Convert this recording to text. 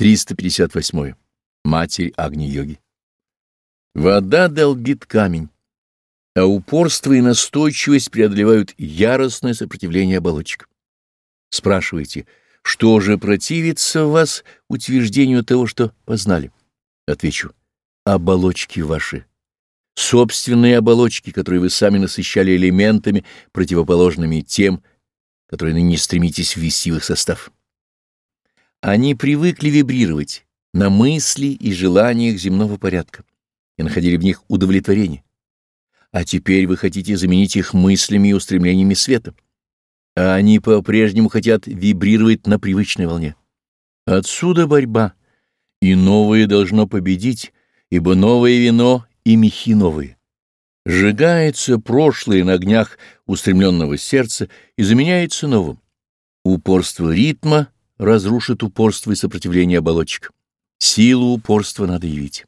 358. Матерь Агни-йоги. Вода долбит камень, а упорство и настойчивость преодолевают яростное сопротивление оболочек. Спрашиваете, что же противится вас утверждению того, что познали? Отвечу, оболочки ваши, собственные оболочки, которые вы сами насыщали элементами, противоположными тем, которые ныне стремитесь ввести в их состав. Они привыкли вибрировать на мысли и желаниях земного порядка и находили в них удовлетворение. А теперь вы хотите заменить их мыслями и устремлениями света. А они по-прежнему хотят вибрировать на привычной волне. Отсюда борьба, и новое должно победить, ибо новое вино и мехи новые. Сжигается прошлое на огнях устремленного сердца и заменяется новым. Упорство ритма разрушит упорство и сопротивление оболочек. Силу упорства надо явить.